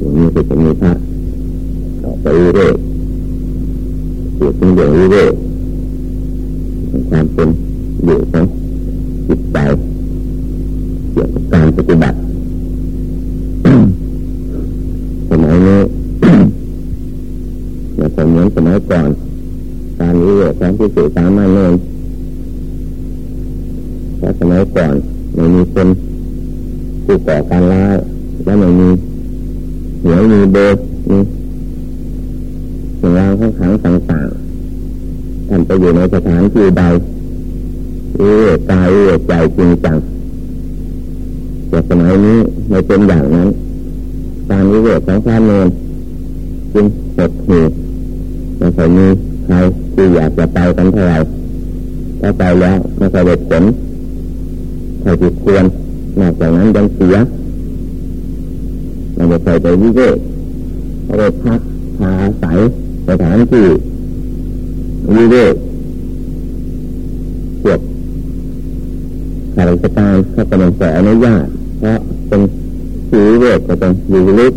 อย่างนี้ก็จะมีพระต่อไปเรื่อยเกิดเป็นอย่างเรื่อยความเป็นอยู่ของจิตใจเกี่ยวกับการปฏิบัติสมัยนี้อย่าเหมือนสมัยก่อน การนี้เของที่สื่อสารมาเนินเพราะสมัยก่อนไม่มีคนผู้ก่อการร้ายและไม่มี เหนียวมีเบอร์มีสิ่งรางข้างขังต่างๆท่านไปอยู่ในสถานที่ใดเอื้อกายเอ้ใจจริงจังแต่สมัยนี้ไม่เป็นอย่างนั้น การวิเวกของพระเนรจึงหดหู่ไม่เคยมีใครที่อยากจะไปกันเท่าไหร่ถ้าไปแล้วไม่เคยได้ผลใครที่ควรนอกจากนั้นยังเสีย จะใส่ไปวิเวกเอาไปพักพาใส่สถานที่วิเวกพวกข้าราชการเขากำลังขออนุญาตเพราะเป็นสีเวกก็ต้องอยู่ลึก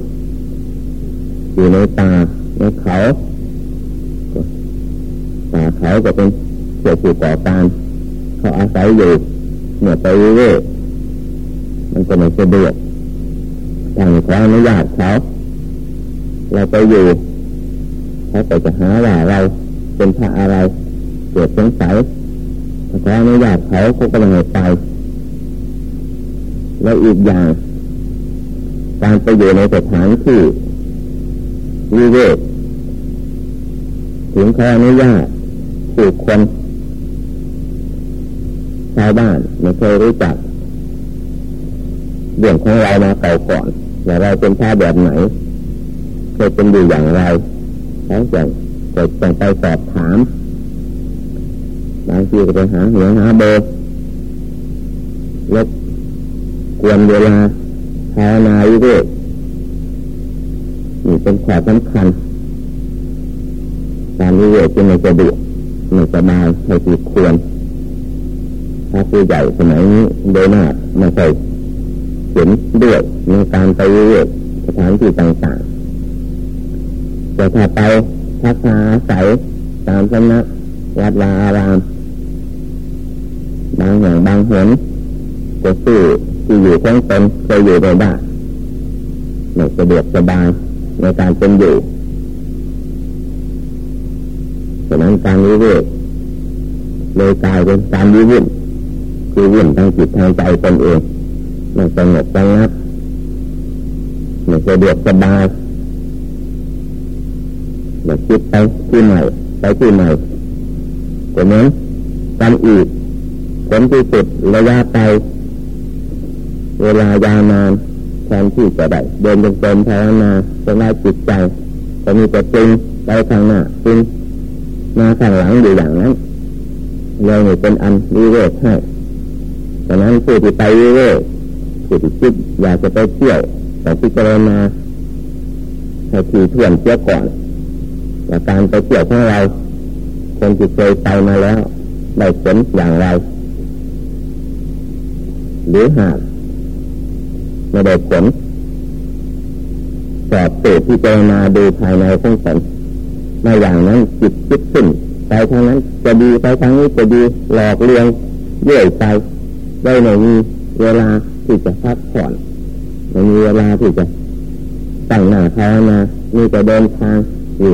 อยู่ในตาในเขาตาเขาก็เป็นเกี่ยวกับก่อการเขาอาศัยอยู่เมื่อไปเวกมันก็ไม่สะดวก ทางขออนุญาตเขาเราไปอยู่เขาก็จะหาว่าเราเป็นพระอะไรเกิดสงสัยขออนุญาตเขาเขาก็ไม่ไป แล้วอีกอย่าง การไปอยู่ในสถานที่วิเวกถึงขออนุญาตผู้คนชาวบ้านไม่เคยรู้จักเรื่องของเรามาเก่าก่อน ว่าเราเป็นชาแบบไหนเคยเป็นอยู่อย่างไรเขาจะจะต้องไปสอบถามบางทีก็ไปหาหัวหาเบอร์ลบกวนเวลาภาวนาวิเวกนี่เป็นข้อสำคัญการวิเวกจึงไม่สะดวกไม่สบายไม่ติดควรถ้าผู้ใหญ่สมัยนี้โดยมากไม่ใช่ เห็นด้วยในการไปวิเวกสถานที่ต่างๆแต่ถ้าไปพักอาศัยตามสำนักวัดวาอารามบางอย่างบางหนก็ซื้ที่อยู่ของตนเคยอยู่ในบ้านไม่สะดวกสบายในการเป็นอยู่ฉะนั้นการวิเวกเลยกลายเป็นการวิวุ่นคือวุ่นทางจิตทางใจตนเอง ไม่สงบสงับไม่สะดวกสบายอยากคิดไปที่ใหม่ไปที่ใหม่ก็เหมือนกันอีกผลที่สุดระยะไป เวลายาวนานแทนที่จะได้เดินเป็นเป็นภาวนาจะได้จิตใจจะมีแต่ปรุงไปข้างหน้าปรุงมาข้างหลังอยู่อย่างนั้นเลยเป็นอันวิเวกให้ดังนั้นผู้ที่ไปวิเวก ผู้ที่คิดอยากจะไปเที่ยวแต่พิจารณาให้ทีเพื่อนเที่ยวก่อนว่าการไปเที่ยวของเราคนที่เคยไปมาแล้วได้ผลอย่างไร หรือหากไม่ได้ผลสอบเปิดที่เจมาดูภายในของตนมาอย่างนั้นจิตคิดขึ้นไปทางนั้นจะดีไปทางนี้จะดีหลอกเลียงเยื่อไปได้ไม่มีเวลา ที่จะพักผ่อนไม่มีเวลาที่จะตั้งหน้าภาวนามีแต่เดินทางอยู่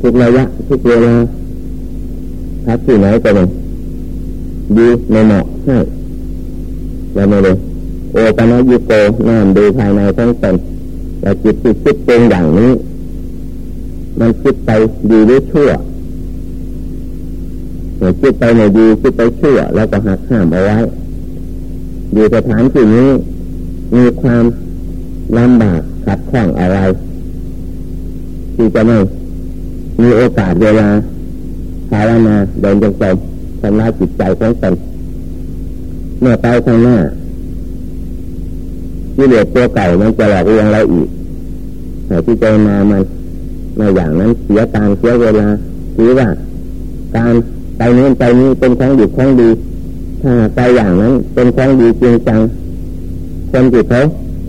ทุกระยะทุกเวลาพักที่ไหนก็ไม่ดีไม่เหมาะให้เราไม่เลยโอปัญญิโกน้อมดูภายในทั้งตนแต่จิตที่คิดเป็นอย่างนี้ มันคิดไปดีหรือชั่วเมื่อคิดไปไม่ดีคิดไปชั่ว แล้วก็หักห้ามเอาไว้ อยู่สถานที่นี้มีความลำบากขัดข้องอะไรที่จะไม่มีโอกาสเวลาภาวนาเดินจงกรมทำลายจิตใจของตนเมื่อไปข้างหน้าที่เหลือตัวเก่ามันจะหลอกลวงเราอีกแต่ที่เจมามันในอย่างนั้นเสียการเสียเวลาถือว่า การไปนู้นไปนี้เป็นของดีของดี ถ้าไปอย่างนั้นเป็นของดีจริงจังคนที่เขา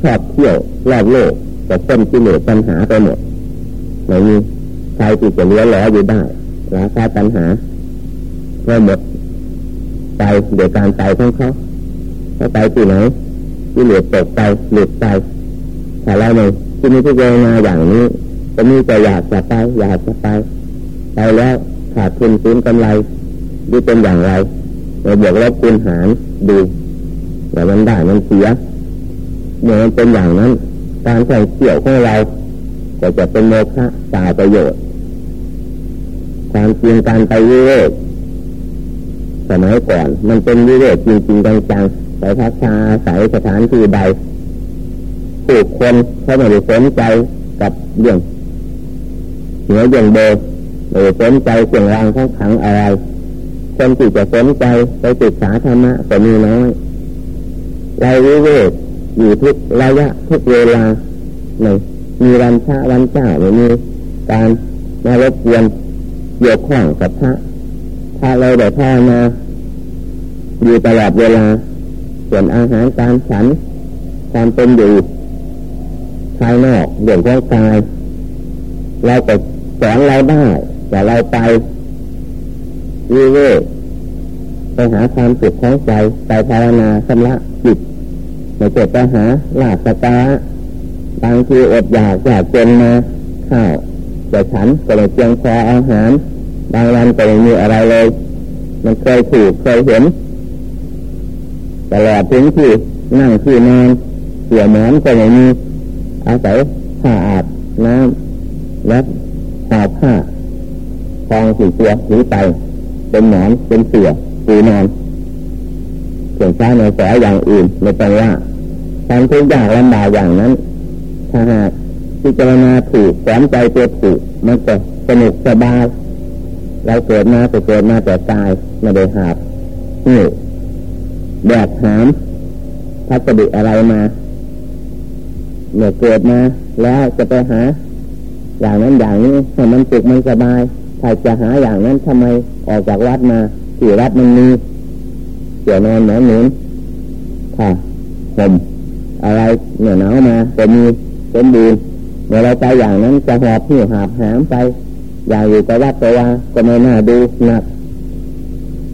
ชอบเที่ยวรอบโลกจะต้นที่เหลือปัญหาไปหมดไม่มีใครที่จะเลี้ยงหล่ออยู่ได้ราคาปัญหาก็หมดไปเดี๋ยวการไปของเขาเขาไปที่ไหนที่เหลือตกไปหลุดไปแต่เราเนี่ที่มีที่เจรนาอย่างนี้จะมีแต่อยากจะไปอยากจะไปไปแล้วขาดทุนซื้นกำไรดูเป็นอย่างไร เราบวกลบคูณหารดูแต่มันได้มันเสียเมื่อมันเป็นอย่างนั้น การใส่เกี่ยวของเราก็จะเป็นโมฆะตาประโยชน์ความจริงการไปวิเวกสมัยก่อน มันเป็นวิเวกจริงๆจังๆไปพักชาใส่สถานที่ใดผู้คนเขาไม่ได้สนใจกับเรื่องเหนืออย่างเดิมไม่ได้สนใจเสียงรางของขังอะไร คนที่จะสนใจไปศึกษาธรรมะก็มีน้อยเราวิเวกอยู่ทุกระยะทุกเวลาในมีวันพระวันเจ้าไม่มีการมารบกวนเกี่ยวข้องกับพระพระเราได้พามาอยู่ตลอดเวลาส่วนอาหารการฉันความเป็นอยู่ภายนอกเรื่องของกายเราก็สอนเราได้แต่เราไป วิเวกไปหาความสุขของใจไปภาวนาชำระจิตไม่เกิดปัญหาลาบสตาบางทีอดอยากอยากจนมาข้าวแต่ฉันก็เลยเพียงพออาหาร บางวันก็ไม่มีอะไรเลย มันเคยถูกเคยเห็นตลอดถึงที่นั่งที่นอนเสี่ยหมอนก็ไม่มีอาศัยผ้าอาบน้ำและหอบผ้าฟองสีตัวสีไป เป็นหมอนเป็นเสือสีนอนเพียงใช้ในแสอย่างอื่นไม่ต้องว่าทำทุกอย่างลำบากอย่างนั้น ถ้าหากพิจารณาถูกสอนใจตัวถูกมันก็สนุกสบายเราเกิดมาแต่เกิดมาแต่ตายไม่ได้หาบนี่แบกหามพัสดุอะไรมาเมื่อเกิดมาแล้วจะไปหา อย่างนั้นอย่างนี้ให้มันสุขมันสบาย ถ้าจะหาอย่างนั้นทำไมออกจากวัดมาที่วัดมันมีเกี่ยวนอนหนอนหนุนค่ะผมอะไรเหนือหนาวมาจะมีเป็นดีเมื่อเราไปอย่างนั้นจะหอบหิวหาบหามไป อย่างอยู่กับวัดตัวก็ไม่น่าดูหนัก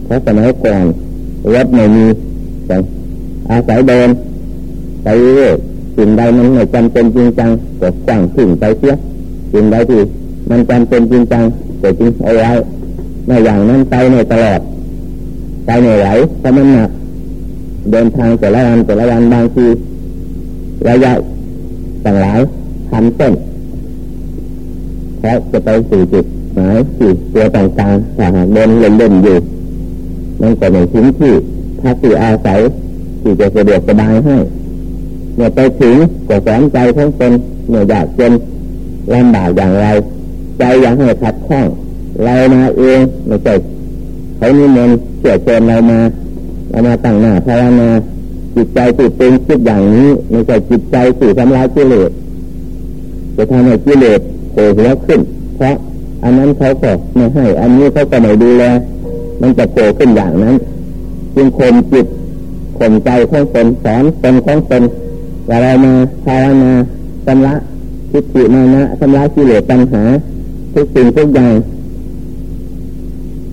เพราะสมัยก่อนรถไม่มีแต่อาศัยเดินไปเรื่อยสิ่งใดมันไม่จำเป็นจริงจังก็กว้างถึงไปเสียสิ่งใดที่มันจำเป็นจริงจัง ก็จริงเอาไว้ในอย่างนั้นไปในตลอดไปในไหลเพราะมันหนักเดินทางแต่ละวันแต่ละวันบางทีระยะต่างหลายพันเส้นเพราะจะไปสู่จุดหมายสี่ตัวต่างๆถ้าหากเดินเล่นๆอยู่มันก็ไม่ถึงที่พักที่อาศัยที่จะสะดวกสบายให้เมื่อไปถึงก็แสนใจทั้งตนเมื่ออยากจนลำบากอย่างไร ใจอยากให้ขัดข้องเรามาเองไม่ใช่เขานิมนต์เชื่อเชิญเรามาเรามาตั้งหน้าภาวนาจิตใจติดตึงคิดอย่างนี้ไม่ใช่จิตใจสื่อทำลายกิเลสจะทำให้กิเลสโผล่หัวขึ้น เพราะอันนั้นเขาก็ไม่ให้ อันนี้เขาก็ไม่ดูแลมันจะโผล่ขึ้นอย่างนั้น จึงข่มจิตข่มใจของตนสอนตนของตนว่าเรามาภาวนาชำระทิฏฐิมานะชำระกิเลสปัญหา ทุกสิ่งทุกอย่าง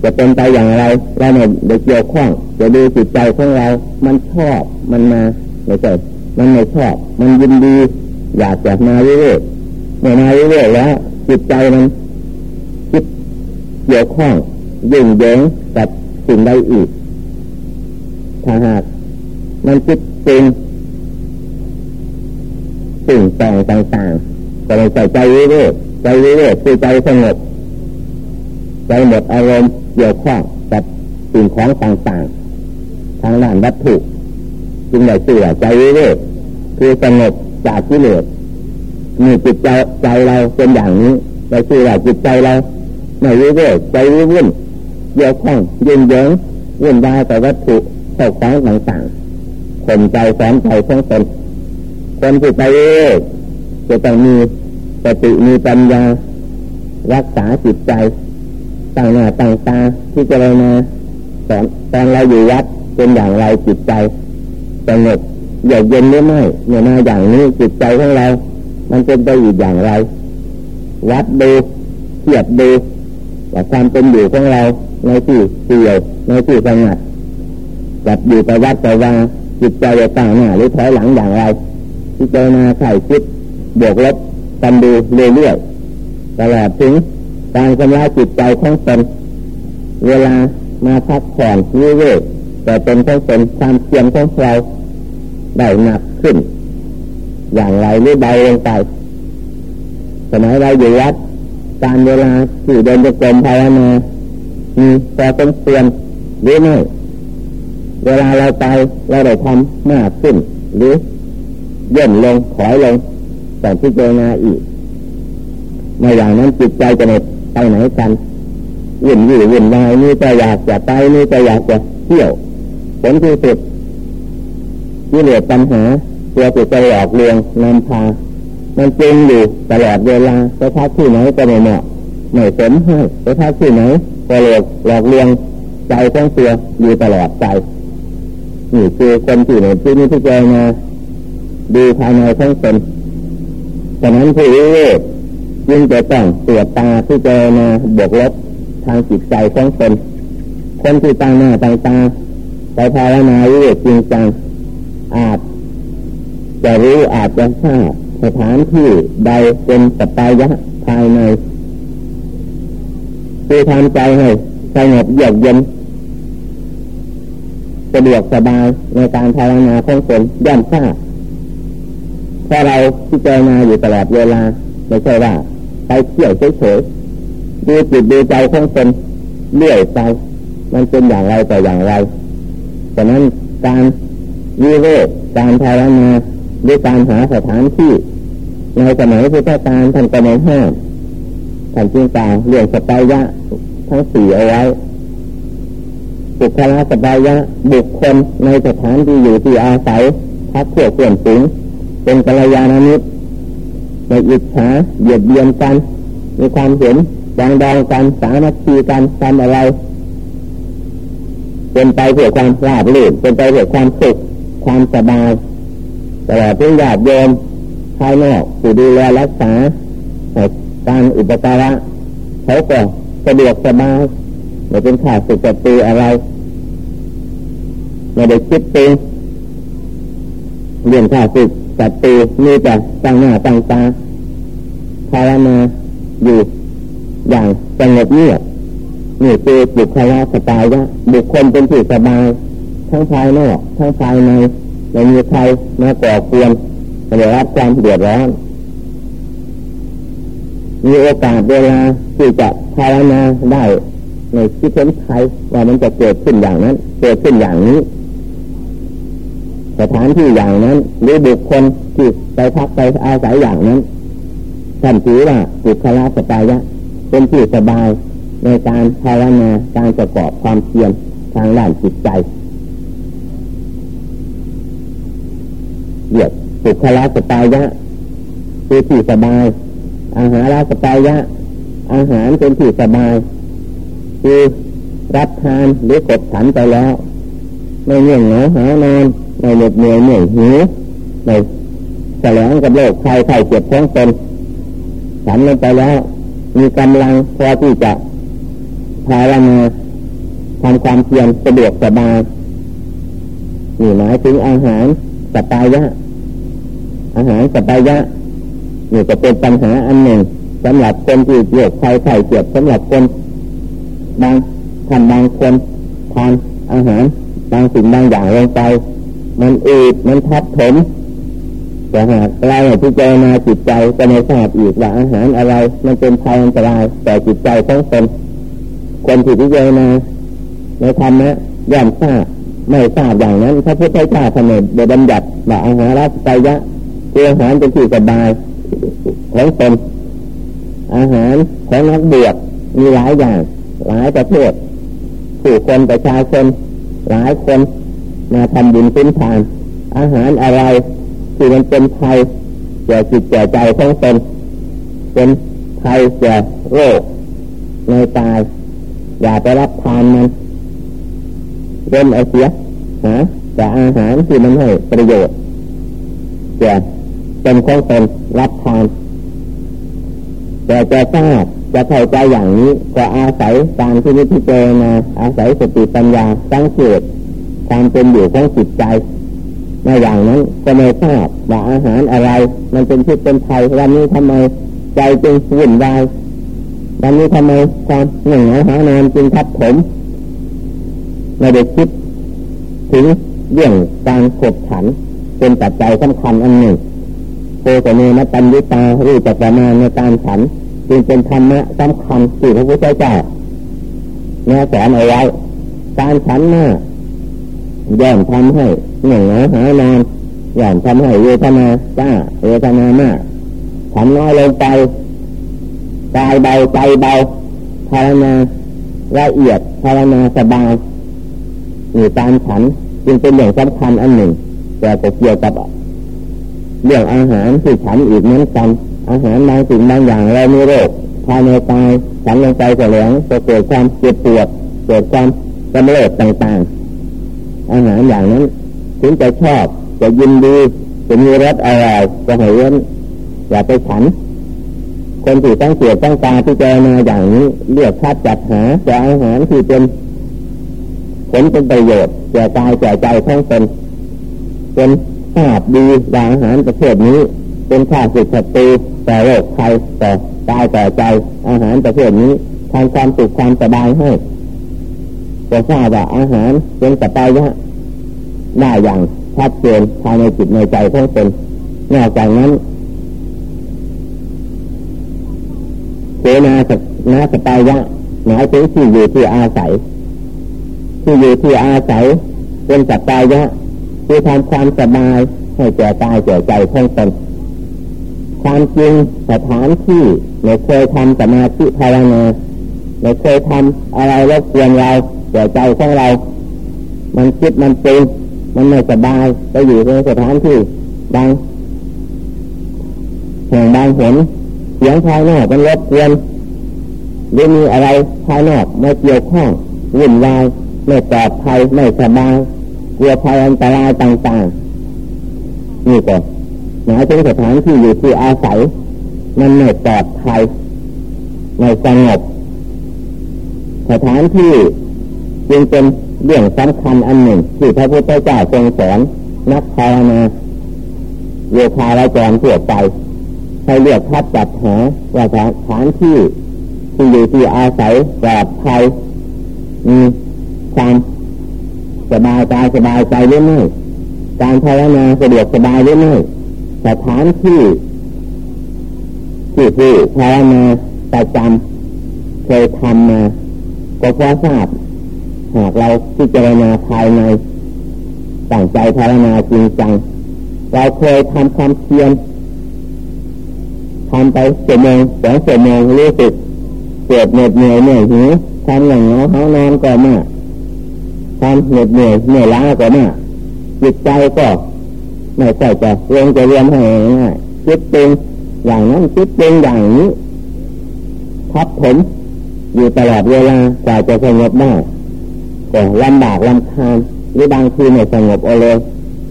จะเป็นไปอย่างไรเราเนี่ยเดี๋ยวเกี่ยวข้องจะดูจิตใจของเรา มันชอบมันมาไม่ใช่มันไม่ชอบ มันยินดี อยากจะมาเรื่อยๆเมื่อมาเรื่อยๆแล้วจิตใจมันคิดเกี่ยวข้องยิ่งเยิงกับสิ่งใดอีกถ้าหากมันคิดจริงสิ่งต่างต่างๆก็เลยใส่ใจเรื่อยๆ ใจเรื่อยๆคือใจสงบใจหมดอารมณ์เกี่ยวข้องกับสิ่งของต่างๆ ทางด้านวัตถุจึงได้เสื่อใจเรื่อยๆคือสงบจากกิเลสมีจิตใจใจเราเป็นอย่างนี้เราชื่อว่าจิตใจเราไม่เรื่อยๆใจวุ่นเกี่ยวข้องยืนเยิงวุ่นวายกับวัตถุเข้าของต่างๆข่มใจสนใจทั้งตนคนที่ไปเรื่อยจะต้องมี สติมีปัญญา รักษาจิตใจต่างหน้าต่างตาที่จะเลยมาสอนตอนเราอยู่วัดเป็นอย่างไรจิตใจสงบอยากเย็นหรือไม่เนี่ยมาอย่างนี้จิตใจของเรา มันเป็นไปอยู่อย่างไร วัดดูเทียบดูว่าความเป็นอยู่ของเราในที่เสี่ยวในที่สงัดจับอยู่ไปวัดไปวาจิตใจจะต่างหน้าหรือถอยหลังอย่างไรที่เจนาไข่คิดบวกลบ กันดูเรื่อยๆตลอดถึงการชำระจิตใจของตนเวลามาพักผ่อนวิเวกแต่เป็นของตนความเพียรของเราได้หนักขึ้น อย่างไรหรือเบาลงไปสมัยเราอยู่วัดการเวลาที่เดินจงกรมภาวนามีพอสมควรหรือไม่เวลาเราไปเราได้ทำมากขึ้น หรือเย่นลงถอยลง แต่ที่เจนาอีกในอย่างนั้นจิตใจจะไปไหนกันวุ่นวี่วุ่นวายนี่จะอยากจะไปนี่จะอยากจะเที่ยวผลที่สุดที่เหลือปัญหาตัวจิตใจหลอกลวงนำพา มันจริงอยู่ตลอดเวลาไปทักที่ไหนก็ไม่เหมาะไม่สมให้ไปทักที่ไหนก็หลอกหลอกลวงใจของตัวอยู่ตลอดใจนี่คือคนที่ในที่นี้ที่เจอมาดูภายในทั้งตน ฉะนั้นผู้รู้ยิ่งจะต้องตรวจตาที่เจอมาบวกลบทางจิตใจของตนคนที่ตั้งหน้าตั้งตาไปภาวนาวิเวกจริงจังอาจ จะรู้อาจจะทราบสถานที่ใดเป็นปัจจัยภายในคือทำใจให้สงบเยือกเย็นสะดวกสบายในการภาวนาของตนย่อมทราบ ถ้าเราพิจารณาอยู่ตลอดเวลาไม่ใช่ว่าไปเที่ยวเฉยๆดูจิตดูใจของตนเลื่อยไปมันเป็นอย่างไรแต่อย่างไรฉะนั้นการวิเวกการภาวนาหรือการหาสถานที่ในสมัยพุทธกาลท่านก็ไม่ห้ามท่านจึงกล่าวเรื่องสปายะทั้งสี่เอาไว้บุคลาสบายะบุคคลในสถานที่อยู่ที่อาศัยพักเพื่อเพื่อนฝูง เป็นกัลยาณมิตรในอิจฉาเหยียดเบียนกันมีความเห็นดองดองกันสามัคคีกันทำอะไร เป็นไปเพื่อความราบรื่นเป็นไปเพื่อความสุขความสบายแต่ว่าผู้ญาติโยมภายนอกผู้ดูแลรักษาการอุปการะเขาก็สะดวกสบายไม่เป็นข่าสุกตีอะไรไม่ได้คิดตีเรื่องข่าสุก สัตตีมีแต่ตั้งหน้าตั้งตาภาวนาอยู่อย่างสงบเงียบนี่คือบุคลาสตายะบุคคลเป็นที่สบายทั้งภายนอกทั้งภายในไม่มีใครมาก่อควรไม่ได้รับความเดือดร้อนมีโอกาสเวลาที่จะภาวนาได้ในที่เห็นใครว่ามันจะเกิดขึ้นอย่างนั้น เกิดขึ้นอย่างนี้ สถานที่อย่างนั้น หรือบุคคลที่ไปพักไปอาศัยอย่างนั้นท่านถือว่าบุคลาสตายะเป็นที่สบายในการภาวนาการประกอบความเพียรทางด้านจิตใจเรียกบุคลาสตายะคือที่สบาย อาหารลาสตายะ อาหารเป็นที่สบาย คือรับทานหรือกดฉันไปแล้ว ไม่เงี่ยงเหงาหานอน ไม่เหน็ดเหนื่อยเหนื่อยหิวไม่แสลงกับโรคใครใครเจ็บท้องตนฉันลงไปแล้ว มีกำลังพอที่จะพาเรามาทำความเพียรสะดวกสบายนี่หมายถึงอาหารสปายะ อาหารสปายะนี่จะเป็นปัญหาอันหนึ่งสำหรับคนที่เจ็บใครใครเจ็บสำหรับคนบางท่านบางคนทานอาหารบางสิ่งบางอย่างลงไป มันอืดมันทับถมแต่หากเราพิจารณาจิตใจจะไม่ทราบอีกว่าอาหารอะไร มันเป็นภัยอันตรายแต่จิตใจของตนคนที่พิจารณาในธรรมะย่อมทราบไม่ทราบอย่างนั้นพระพุทธเจ้าท่านเดบัญญัติว่าอาหารรักายะคืออาหารเป็นที่สบายของตนอาหารของนักบวชมีหลายอย่าง หลายประเภทผู้คนประชาชนหลายคน มาทำบุญพื้นทาน อาหารอะไรที่มันเป็นภัยแก่จิตแก่ใจของตนเป็นภัยแก่โรคในตาย อย่าไปรับทานมันเล่นไอเสียฮะแต่อาหารที่มันให้ประโยชน์แก่เป็นของตนรับทานแต่จะทราบจะเข้าใจอย่างนี้ก็อาศัยการที่นิพพานาอาศัยสติปัญญาสังเกต ความเป็นอยู่ของจิตใจในอย่างนั้นก็ไม่ทราบว่าอาหารอะไร มันเป็นพิษเป็นภัยวันนี้ทำไมใจจึงวุ่นวายวันนี้ทำไมความหนึ่งหานานจึงทับผมไม่ได้คิดถึงเรื่องการขบขัน เป็นปัจจัยสำคัญอันหนึ่งโกตเนนปัญญตารู้จักประมาณในการขันจึงเป็นธรรมะสำคัญที่พระพุทธเจ้าแนะสนเอาไว้การขันหน้า ย่อมทำให้หนึ่งหานานย่อมทำให้เวทนาจ้าเวทนามากขันน้อยลงไปกายเบาใจเบาภาวนาละเอียดภาวนาสบายมีการขันจึงเป็นอย่างสำคัญอันหนึ่ง แต่ก็เกี่ยวกับเรื่องอาหารที่ฉันอีกเหมือนกัน อาหารบางสิ่งบางอย่างเรามีโรคภายในกายฉันลงไปแสลงจะเกิดความเจ็บปวดเกิดความกำเริบต่างๆ อาหารอย่างนั้น ถึงจะชอบจะยินดีจะมีรสอร่อยจะให้เว้นอย่าไปฉัน คนที่ตั้งเกียรตั้งตาที่เจอมาอย่างนี้เลือกคัดจัดหาจะอาหารที่เป็นผลเป็นประโยชน์แก่กายแก่ใจทั้งตนเป็นภาพดีวางอาหารประเภทนี้ เป็นข้าศึกศัตรูแต่โรคภัยแต่กายแต่ใจอาหารประเภทนี้ทำความสุขความสบายให้ จะทราบว่าอาหารเป็นสบายะได้อย่างชัดเจนภายในจิตในใจทั้งตนนอกจากนั้นเสนาสนาสปายะหมายถึงที่อยู่ที่อาศัย ที่อยู่ที่อาศัย เป็นสปายะคือทำความสบายให้แก่กายแก่ใจทั้งตนความจริงสถานที่ไม่เคยทำสมาธิภาวนาไม่เคยทำอะไรรบกวนเรา แก่ใจของเรา มันคิดมันปรุงมันไม่สบายไปอยู่ในสถานที่บางแห่งบางเห็นเสียงภายนอกมันรบกวนหรือมีอะไรภายนอกไม่เกี่ยวข้องวุ่นวายไม่ปลอดภัยไม่สบายกลัวภัยอันตรายต่างๆนี่ก็หมายถึงสถานที่อยู่ที่อาศัยมันไม่ปลอดภัยไม่สงบสถานที่ จึงเป็นเรื่องสำคัญอันหนึ่งที่พระพุทธเจ้าทรงสอนนักภาวนาโยคาราจรทั่วไปให้เลือกคัดจัดหาว่าสถานที่ที่อยู่ที่อาศัยปลอดภัยมีความสบายกายสบายใจหรือไม่การภาวนาสะดวกสบายหรือไม่สถานที่ที่ผู้ภาวนาประจำเคยทำมาก็พอทราบ หากเราพิจารณาภายในตั้งใจภาวนาจริงจัง เราเคยทำความเพียรทำไปเสียโมงสองเสียโมงรู้สึกเกิดเหน็ดเหนื่อยเหนื่อยหิวทำอย่างเงาเขานอนก็มากทำเหน็ดเหนื่อยเหนื่อยล้าก็มากจิตใจก็ไม่ใช่จะเรียนจะเรียนให้ง่ายคิดเป็นอย่างนั้นคิดเป็นอย่างนี้ทับผมอยู่ตลอดเวลากว่าจะสงบได้ ก็ลำบากลำคาญหรือบางทีไม่สงบเอาเลย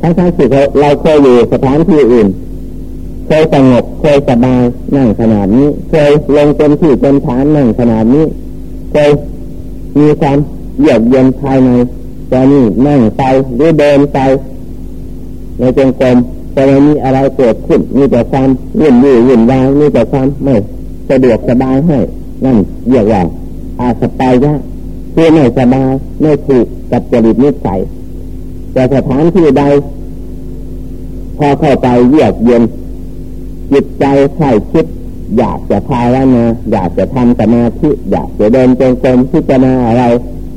ทั้งทั้งที่เราเคยอยู่สถานที่อื่น เคยสงบเคยสบายนั่งขนาดนี้ เคยลงเป็นที่เป็นฐานนั่งขนาดนี้เคยมีความเยือกเย็นภายในตอนนี้นั่งไปหรือเดินไปในจงกรมต่ไม่มีอะไรเกิดขึ้นมีแต่ความวุ่นวุ่นวุ่นวายมีแต่ความไม่สะดวกสบายให้นั่นเรียกว่าอาสปายะ คือไม่สบายไม่ถูกกับจริตนิสัยแต่สถานที่ใดพอเข้าไปเยือกเย็นจิตใจใส่คิด อยากจะพาวนะอยากจะทำสมาธิอยากจะเดินจงกรมพิจารณาอะไร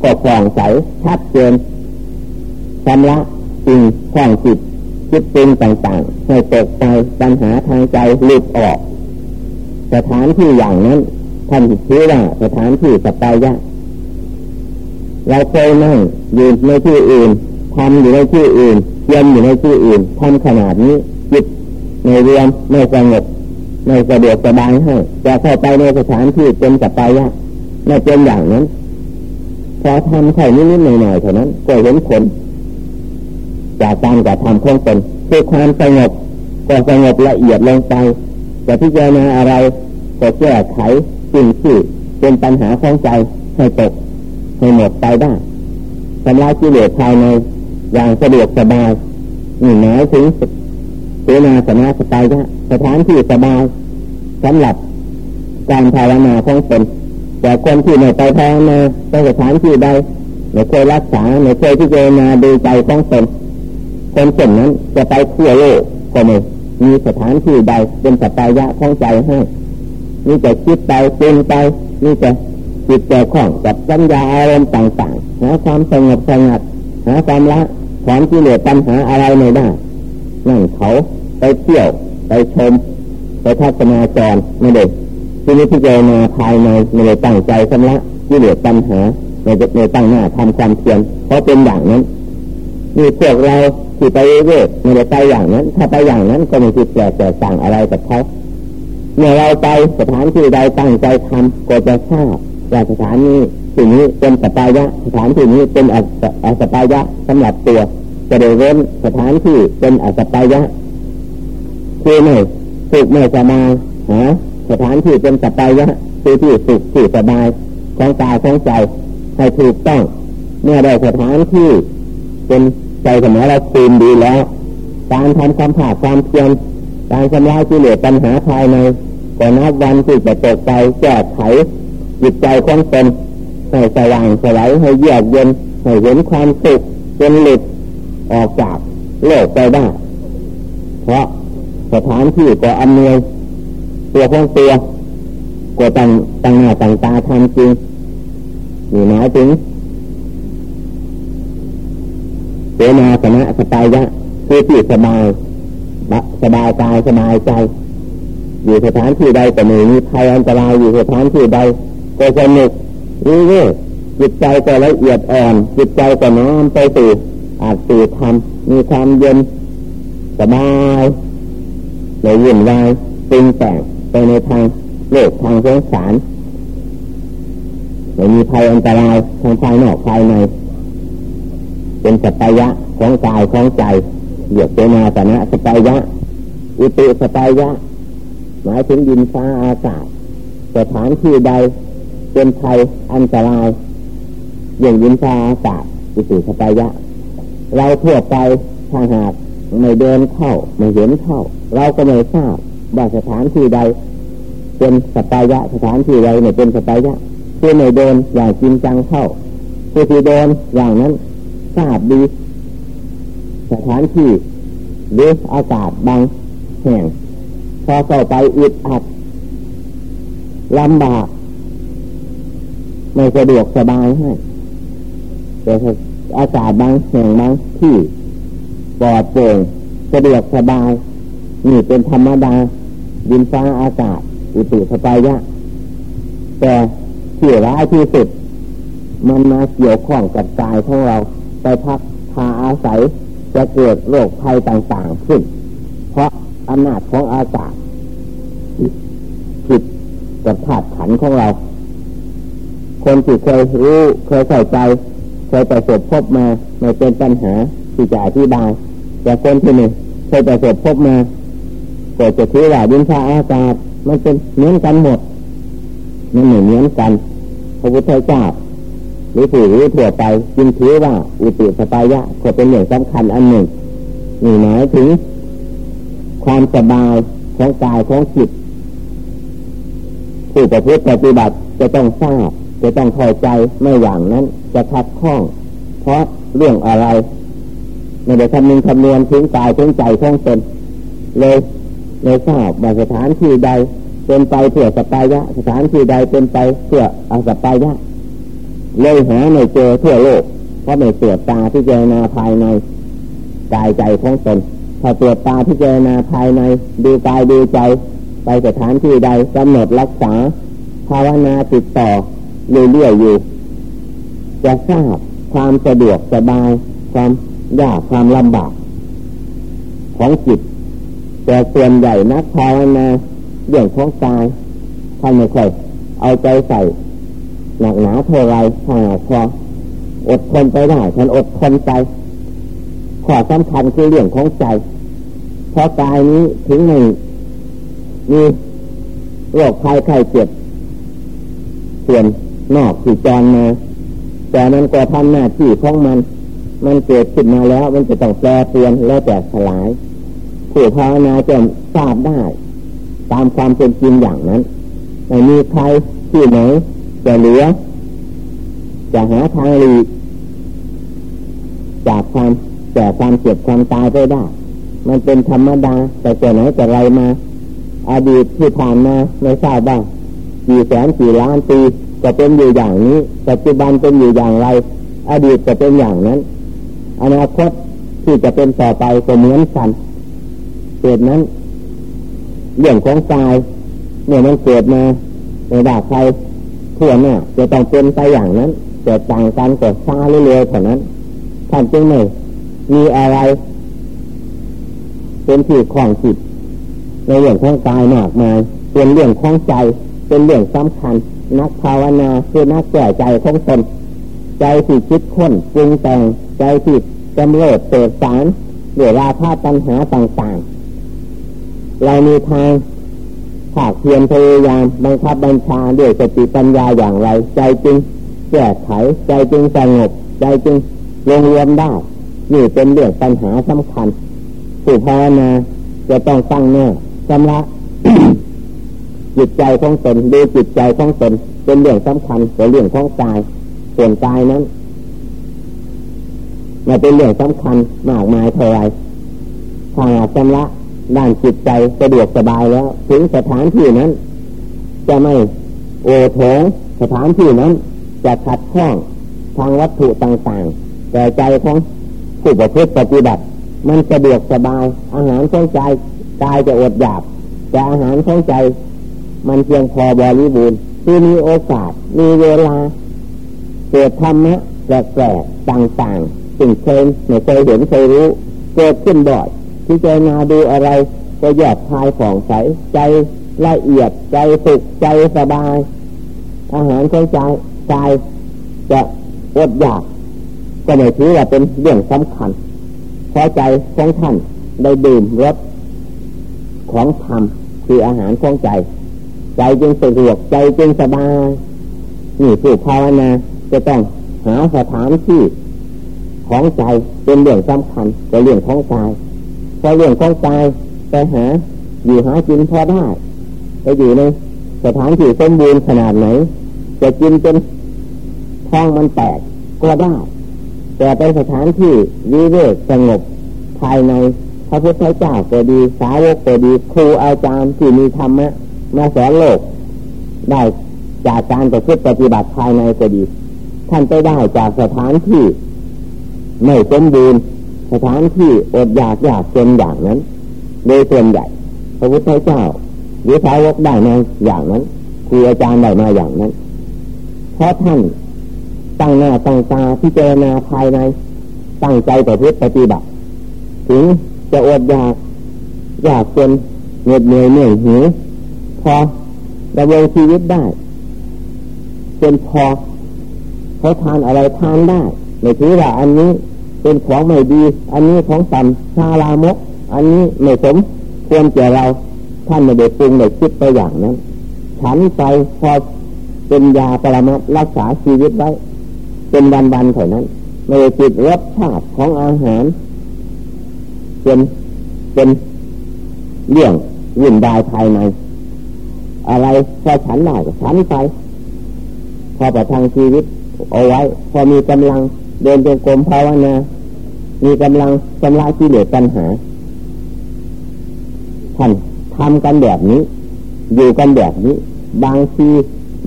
ก็คล่องใสชัดเจนชำระสิ่งคล่องจิตคิดปรุงต่างๆให้ตกใจปัญหาทางใจหลุดออก สถานที่อย่างนั้นท่านถือว่าสถานที่สปายะ เราเคยนั่งยู่ในที่อื่นทำอยู่ในที่อื่นเยียมอยู่ในที่อื่นทำขนาดนี้จิตในเรียมไม่สงบไม่สะดวกสบายให้แต่เข้าไปในสถานที่เป็นสปายะไม่เป็นอย่างนั้นพอทำแค่นิดๆหน่อยๆเท่านั้น ก็เห็นผลจากการกระทำของตนคือความสงบก็สงบละเอียดลงไปจะพิจารณาอะไรก็แก้ไขสิ่งที่เป็นปัญหาของใจให้ตก ให้หมดไปได้ชำระกิเลสภายในอย่างสะดวกสบายนี่หมายถึงเสนาสนะสบายะสถานที่สบายสำหรับการภาวนาของตนแต่คนที่ไม่ไปภาวนาไปสถานที่ใดไม่เคยรักษาไม่เคยพิจารณาดูใจของตนคนเช่นนั้นจะไปทั่วโลกก็ไม่มีสถานที่ใดเป็นสบายะของใจให้มีแต่คิดไปเป็นไปมีแต่ จิตใจคล่องกับสัญญาอารมณ์ต่างๆหาความสงบสงัดหาความละความกิเลสปัญหาอะไรไม่ได้นั่นเขาไปเที่ยวไปชม ไปทัศนาจรไม่ได้ที่นี้ที่เจมาภายในไม่ได้ตั้งใจชำระกิเลสปัญหาไม่ได้ตั้งหน้าทำความเพียรเพราะเป็นอย่างนั้นมีพวกเราที่ไปเรื่อยไม่ได้ไปอย่างนั้น ถ้าไปอย่างนั้นก็ไม่ผิดแผกแตกต่างอะไรกับเขาเมื่อเราไปสถานที่ใดตั้งใจทำก็จะทราบ ว่าสถานนี้สิ่งนี้เป็นสัปปายะสถานที่นี้เป็นอสัปปายะสำหรับตัวจะได้เว้นสถานที่เป็นอสัปปายะคือไม่สุขไม่สบายหาสถานที่เป็นสปายะคือที่สุขที่สบายของกายของใจให้ถูกต้อง เมื่อได้สถานที่เป็นใจสมอเราคืนดีแล้ว การทำความผาดความเพียรการชำระกิเลสปัญหาภายในก่อนนับวันที่จะตกใจแก้ไข จิตใจของตนให้สว่างสลายให้เยือกเย็นให้เห็นความสุขจนหลุดออกจากโลกไปได้ เพราะสถานที่ก็อำนวยตัวของตัวก็ตั้งตั้งหน้าตั้งตาทำจริงนี่หมายถึงเสนาสนะสบายยะคือที่สบายสบายกายสบายใจ อยู่สถานที่ใดแต่ไม่มีภัยอันตรายอยู่สถานที่ใด ก็สนุกนี่เ่จิตใจก็ละเอียดอ่อน จิตใจก็น้อมไปสู่อาจสู่ธรรมมีความเย็นสบายในวุ่นวายตึงแต่งไปในทางโลกทางสงสารไม่มีภัยอันตรายทางภายนอกภายใน เป็นสัพยะของกายของใจเหยียบเจนาสนะสัพยะ อุติสัพยะ หมายถึงดินฟ้าอากาศสถานที่ใด เป็นภัยอันตราย อย่างยินฟ้าอากาศอุติสัพยะ เราทั่วไปถ้าหากไม่เดินเข้าไม่เห็นเข้า เราก็ไม่ทราบว่าสถานที่ใด เป็นสปายะสถานที่ใดไม่ยเป็นสปายะคือไม่เดินอย่างจริงจังเข้าคือที่เดินอย่างนั้นทราบดี สถานที่หรืออากาศบางแห่งพอเข้าไปอึดอัดลำบาก ไม่สะดวกสบายให้แต่อากาศบางแห่งบางที่ปลอดโปร่งสะดวกสบายนี่เป็นธรรมดาดินฟ้าอากาศ อุตุสบายะ แต่ที่ร้ายที่สุด มันมาเกี่ยวข้องกับกายของเราไปพักพาอาศัยจะเกิดโรคภัยต่างๆขึ้น เพราะอำนาจของอากาศผิดกับธาตุขันของเรา คนที่เคยรู้เคยใส่ใจเคยประสบพบมาไม่เป็นปัญหาที่จะอธิบายแต่คนที่นี่เคยประสบพบมาก็จะถือว่าดินชาอากาศมันเป็นเหมือนกันหมดมันเหมือนกัน พระพุทธเจ้าหรือผู้รู้ทั่วไปจึงถือว่าอุติสปายะก็เป็นอย่างสำคัญอันหนึ่งนี่หมายถึง ความสบายของกายของจิตผู้ประพฤติปฏิบัติจะต้องทราบ จะต้องเข้าใจไม่อย่างนั้นจะขัดข้อง เพราะเรื่องอะไรไม่ได้คำนึงคำนวณถึงกายถึงใจของตนเลยเลยทราบว่าสถานที่ใดเป็นไปเพื่อสปายะ สถานที่ใดเป็นไปเพื่ออาสปายะเลยหาไม่เจอทั่วโลก เพราะไม่ตรวจตาที่เจนาภายในกายใจของตนถ้าตรวจตาที่เจนาภายในดูกายดูใจ ไปสถานที่ใดกำหนดรักษาภาวนาติดต่อ เรื่อยๆอยู่ จะทราบความสะดวกสบาย ความยากความลำบาก ของจิต แต่ส่วนใหญ่นักภาวนาเรื่องของกายท่านไม่ค่อยเอาใจใส่ หนักหนาเท่าไรถ้าพออดทนไปได้ท่านอดทนไปข้อสำคัญคือเรื่องของใจ เพราะกายนี้ถึงไม่มีโรคภัยไข้เจ็บส่วน นอกที่จรมาแต่นั้นก็ทำหน้าที่ของมัน มันเกิดขึ้นมาแล้ว มันจะต้องแปรเปลี่ยนแล้วแตกสลายผู้ภาวนาจะทราบได้ ตามความเป็นจริงอย่างนั้นไม่มีใครที่ไหนจะเหลือ จะหาทางหลีกจากความแต่ความเจ็บความตายไปได้ มันเป็นธรรมดา แต่จะไหนจะไรมาอดีตที่ผ่านมาไม่ทราบบ้างกี่แสนกี่ล้านปี จะเป็นอยู่อย่างนี้ปัจจุบันเป็นอยู่อย่างไร อดีตจะเป็นอย่างนั้น อนาคตที่จะเป็นต่อไปก็เหมือนกันเหตุนั้นเรื่องของกายเมื่อมันเกิดมาในดาใครทั่วหน้าจะต้องเป็นไปอย่างนั้นแต่ต่างกันก็ช้าเรื่อยๆเท่านั้นท่านจึงไม่มีอะไร เป็นที่ของจิตในเรื่องของกายมากมายเป็นเรื่องของใจเป็นเรื่องสำคัญ นักภาวนาคือนักแก่ใจของตนใจที่คิดค้นปรุงแต่งใจที่จำเริญเติดสารเรื่องราภาปัญหาต่างๆ เรามีทางภาคเพียรพยายามบังคับบัญชาด้วยสติปัญญาอย่างไร ใจจึงแก้ไขใจจึงสงบใจจึงรวมรวมได้นี่เป็นเรื่องปัญหาสำคัญผู้ภาวนาจะต้องตั้งแน่ชำระ จิตใจของตนดูจิตใจของตนเป็นเรื่องสำคัญกว่าเรื่องของกายส่วนกายนั้นม่เป็นเรื่องสำคัญมากมายเท่าไรถ้าชำระด้านจิตใจสะดวกสบายแล้ว ถึงสถานที่นั้น จะไม่โอโถงสถานที่นั้น จะขัดข้องทางวัตถุต่างๆ แต่ใจของผู้ประพฤติปฏิบัติ มันสะดวกสบาย อาหารของใจกายจะอดอยากแต่อาหารของใจ มันเพียงพอบริบูรณ์คือมีโอกาส มีเวลาเกิดธรรมะแปลกๆต่างๆ สิ่งเคยไม่เคยเห็นเคยรู้ เกิดขึ้นบ่อยที่จนาดูอะไร ก็หยาดทายผ่องใส ใจละเอียดใจสุขใจสบาย อาหารของใจใจจะอดอยาก ก็ไม่ถือว่าเป็นเรื่องสำคัญเพราะใจของท่านได้ดื่มรสของธรรมคืออาหารของใจ ใจจึงสะดวกใจจึงสบายนี่ผู้ภาวนาจะต้องหาสถานที่ของใจเป็นเรื่องสำคัญกับเรื่องของกายพอเรื่องของกายไปหาอยู่หากินพอได้ไปอยู่ในสถานที่สมบูรณ์ขนาดไหน จะกินจนท้องมันแตกก็ได้ แต่ไปสถานที่วิเวกสงบภายในพระพุทธเจ้าก็ดีสาวกก็ดีครูอาจารย์ที่มีธรรมะ มาสอนโลก ได้จากการประพฤติปฏิบัติภายในก็ดี ท่านไปได้จากสถานที่ไม่สมบูรณ์สถานที่อดอยากอยากจนอย่างนั้น โดยส่วนใหญ่ พระพุทธเจ้าหรือสาวกได้มาอย่างนั้นครูอาจารย์ได้มาอย่างนั้น เพราะท่านตั้งหน้าตั้งตาพิจารณาภายใน ตั้งใจประพฤติปฏิบัติ ถึงจะอดอยากอยากจนเหน็ดเหนื่อยเหนื่อยหิว อดำรงชีวิตได้เป็นพอเขาทานอะไรทานได้ไม่ถือว่าอันนี้เป็นของไม่ดี อันนี้ของต่ำชาลามก อันนี้ไม่สมควรแก่เราท่านไม่ได้ปรุงไม่คิดไปอย่างนั้น ฉันไปพอเป็นยาปรมารักษาชีวิตไว้ เป็นวันๆเท่านั้น ไม่ได้ติดรสชาติของอาหาร เป็นเป็นเรื่องวุ่นวายภายใน อะไรพอฉันได้ฉันไปพอประทังชีวิตเอาไว้ พอมีกำลังเดินเป็นกรมภาวนา มีกำลังชำระกิเลสปัญหาท่านทำกันแบบนี้ อยู่กันแบบนี้ บางที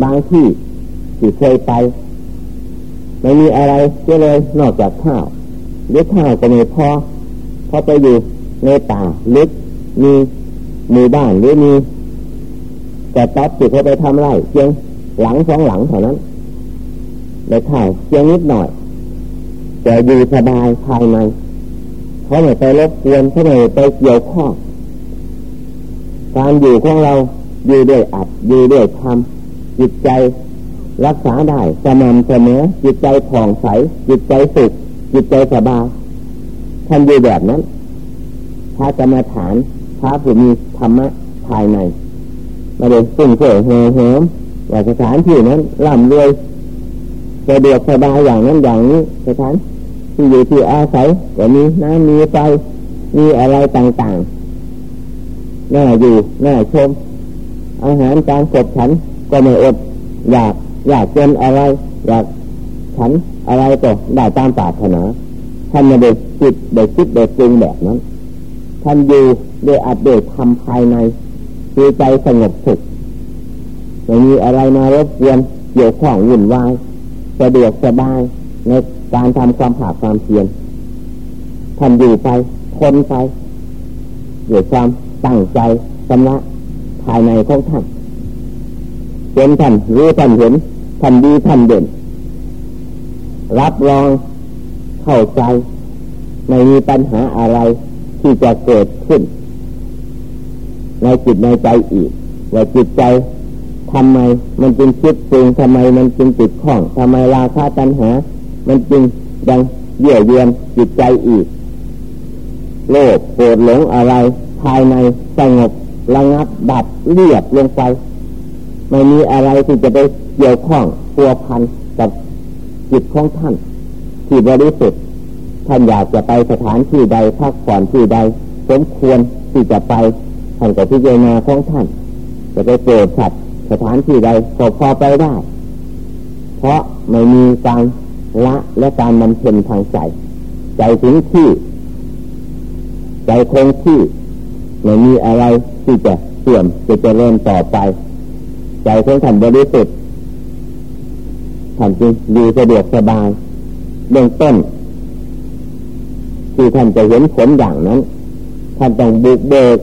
บางที่ที่เคยไปไม่มีอะไรก็เลยนอกจากข้าวหรือข้าวก็ไม่พอพอไปอยู่ในป่าลึกมีมีบ้านหรือมี แต่ตัดจิตเขาไปทำไรเพียงหลังสองหลังเท่านั้นในข้าวเพียงนิดหน่อย แต่อยู่สบายภายในเขาไม่ไปรบกวนเขาไม่ไปเกี่ยวข้องการอยู่ของเราอยู่ด้วยอัดอยู่ด้วยทำจิตใจรักษาได้สม่ำเสมอจิตใจผ่องใส จิตใจสุขจิตใจสบายท่านอยู่แบบนั้นพพระกรรมฐานพระผู้มีธรรมะภายใน มาเดินสุ่งเสือเห่เหิมว่ากสถานที่นั้นร่ำรวยสะดวกสบายอย่างนั้นอย่างนี้สถานที่อยู่ที่อาศัยก็มีน้ำมีไฟมีอะไรต่างๆน่าอยู่น่าชม อาหารการกดฉันก็ไม่อด อยากอยากเจนอะไร อยากฉันอะไรก็ได้ตามปรารถนาท่านไม่ได้จิตได้คิดได้จริงแบบนั้นท่านอยู่โดยอัดโดยทำภายใน คือใจสงบสุขไม่มีอะไรมารบกวนเกี่ยวข้องวุ่นวายสะดวกสบายในการทำความผาความเพียรท่านอยู่ไปทนไปด้วยความตั้งใจชำระภายในของท่านเป็นท่านรู้ท่านเห็นท่านดีท่านเด่น รับรองเข้าใจ ไม่มีปัญหาอะไรที่จะเกิดขึ้น ในจิตในใจอีก ว่าจิตใจทำไม มันจึงคิดปรุงทำไมมันจึงติดข้องทำไมราคาตัญหา มันจึงยังเยื่อเยียนจิตใจอีก โลภโกรธหลงอะไร ภายในสงบระงับดับเรียบลงไป ไม่มีอะไรที่จะไปเกี่ยวข้องพัวพันกับจิตของท่านที่บริสุทธิ์ท่านอยากจะไปสถานที่ใดพักผ่อนที่ใด สมควรที่จะไป ท่านก็พิจารณาของท่าน จะไปโปรดสัตว์สถานที่ใดก็พอไปได้ เพราะไม่มีการละและการมันเพ็ญทางใจ ใจถึงที่ ใจคงที่ไม่มีอะไรที่จะเสื่อมจะเจริญต่อไป ใจของท่านบริสุทธิ์ท่านจึงดีสะดวกสบายเบื้องต้นที่ท่านจะเห็นผลอย่างนั้น ท่านต้องบุกเบิก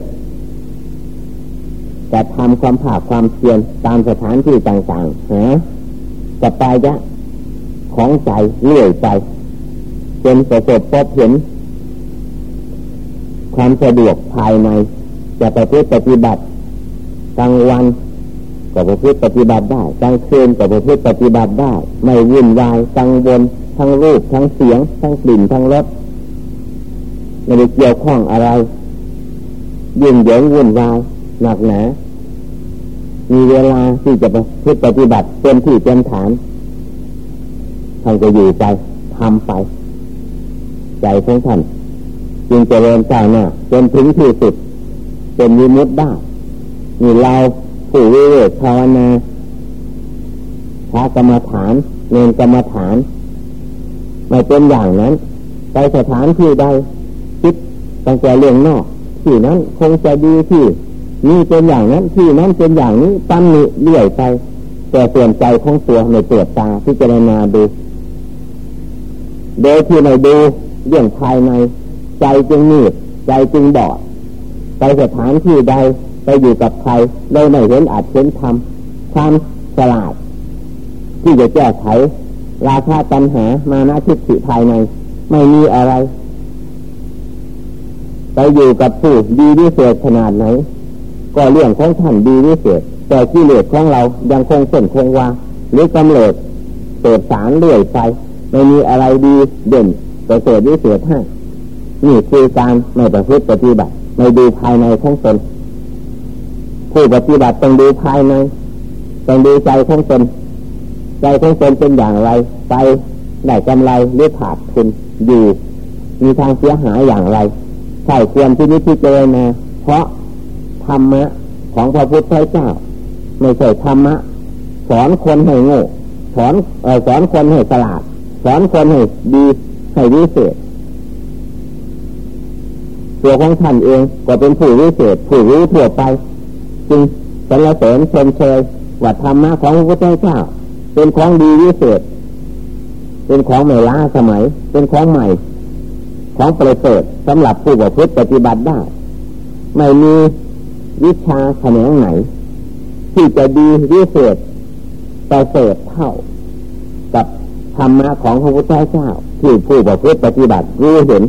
จะทำความผาความเพียรตามสถานที่ต่างๆฮะจะไปยะของใจเลื่อยไปจนประสบพบเห็น ความสะดวกภายใน จะไปพิปฏิบัติกลางวันก็ประพฤติปฏิบัติได้กลางคืนก็ประพฤติปฏิบัติได้ ไม่วุ่นวายกังวลทั้งรูปทั้งเสียง ทั้งกลิ่นทั้งรสไม่ได้เกี่ยวข้องอะไร ยิ่งเหยิงวุ่นวาย หนักหนา มีเวลาที่จะไปพิปฏิบัติเป็นที่เป็นฐานท่านก็อยู่ไปทำไป ใจของท่านจึงจะเริญใจหน้าจนถึงที่สุดเป็นวิมุตได้มีเราผู้วิเวกภาวนาพระกรรมฐานเนนกรรมฐาน ไม่เป็นอย่างนั้น ไปสถานที่ใดคิดตั้งแต่เรื่องนอก ที่นั้นคงจะดีที่ นี่เป็นอย่างนั้นที่นั้นเป็นอย่างนี้ตั้มนี้เลื่อยไปแต่เปลี่ยนใจของตัวในเปิดตาพิจารณาดูโดยที่ในดูเรื่องภายใน ใจจึงมีใจจึงบอดไปสถานที่ใดไปอยู่กับใครเราไม่เห็นอาจเห็นทำความฉลาด ที่จะแก้ไขราคาตัญหามานาทิฏฐิภายใน ไม่มีอะไร ไปอยู่กับผู้ดีวิเศษขนาดไหน ก็เรื่องของท่านดีวิเศษแต่กิเลสของเรายังคงเส้นคงวาหรือกำเนิดเปิดสารเรื่อยไปไม่มีอะไรดีเด่นแต่เกิดวิเศษให้นี่คือการในประพฤติปฏิบัติในดูภายในของตนผู้ปฏิบัติต้องดูภายในต้องดูใจของตนใจของตนเป็นอย่างไรไปได้กำไรหรือขาดทุนอยู่ มีทางเสียหายอย่างไรใช่ควรที่นี้ที่เจอมาเพราะ ธรรมะของพระพุทธเจ้า ไม่ใช่ธรรมะ สอนคนให้โง่สอนสอนคนให้ฉลาด สอนคนให้ดีให้วิเศษตัวของท่านเองก็เป็นผู้วิเศษผู้รู้ทั่วไป จึงสรรเสริญชมเชยว่าธรรมะของพระพุทธเจ้า เป็นของดีวิเศษ เป็นของใหม่ล้าสมัย เป็นของใหม่ ของประเสริฐสำหรับผู้ประพฤติปฏิบัติได้ ไม่มี วิชาแขนงไหน ที่จะดีวิเศษประเสริฐเท่า กับธรรมะของพระพุทธเจ้า ที่ผู้ประพฤติปฏิบัติรู้เห็น